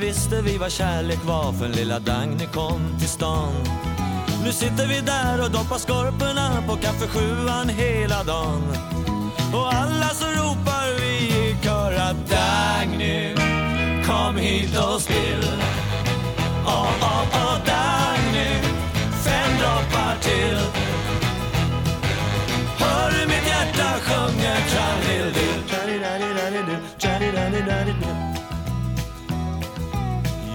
visste vi vad kärlek var förrän lilla Dagny kom till stan. Nu sitter vi där och doppar skorporna på kaffe sjuan hela dagen. Och alla så ropar vi i kör att Dagny, kom hit och spill. Åh, åh, åh, Dagny, fem droppar till. Hör du mitt hjärta sjunger tralli-dill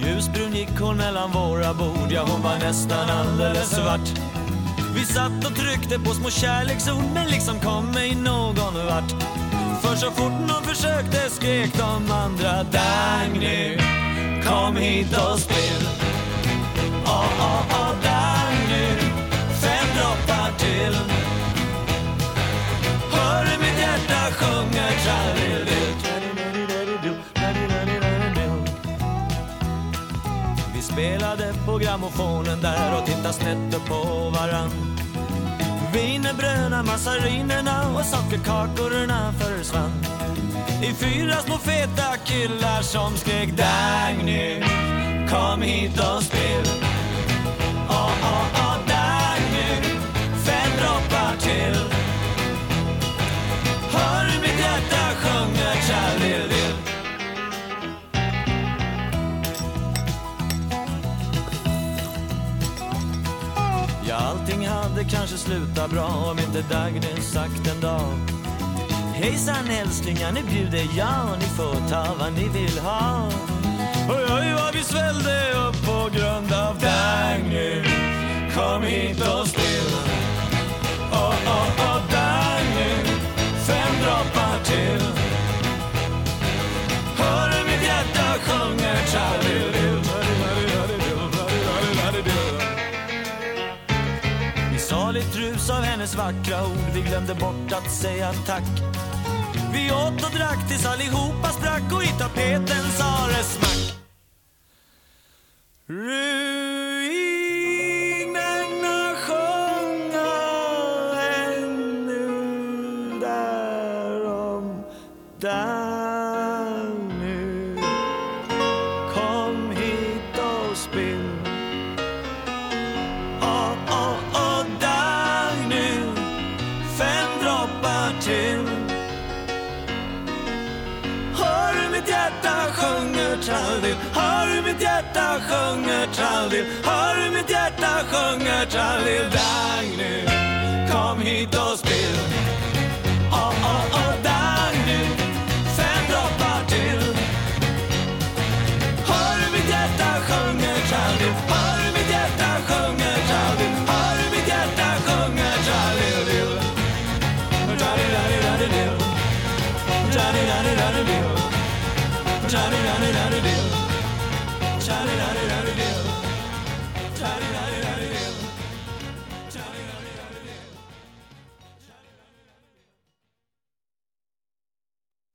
Ljusbrun gick hon mellan våra bord, ja hon var nästan alldeles svart. Vi satt och tryckte på små kärleksord men liksom kom ej någon vart. För så fort någon försökte skrek de andra Dagny, kom hit och spill. Åh, ah, åh, ah, åh, ah, Dagny, fem droppar till. Hör du mitt hjärta sjunger tralldill-dill, spelade på grammofonen där och tittade snett upp på varann. Wienerbröna, massarinerna och sockerkakorna försvann. I fyra små feta killar som skrek Dagny, kom hit och spill. Ja, allting hade kanske slutat bra om inte Dagny sagt en dag. Hejsan älsklingar, nu bjuder jag, och ni får ta vad ni vill ha. Oj, oj, vad vi svällde upp på saligt av hennes vackra ord. Vi glömde bort att säga tack. Vi åt och drack tills allihopa sprack Och i tapeten sa det smack. Ruinerna sjunga ännu därom där. Tralldill Hör du mitt hjärta sjunger tralldill Hör du mitt hjärta sjunger tralldill Dagny Kom hit och spill. Åh, åh, åh, Dagny Fem droppar till. Hör du mitt hjärta sjunger Cha-di-da-di-da-di-do. Cha-di-da-di-da.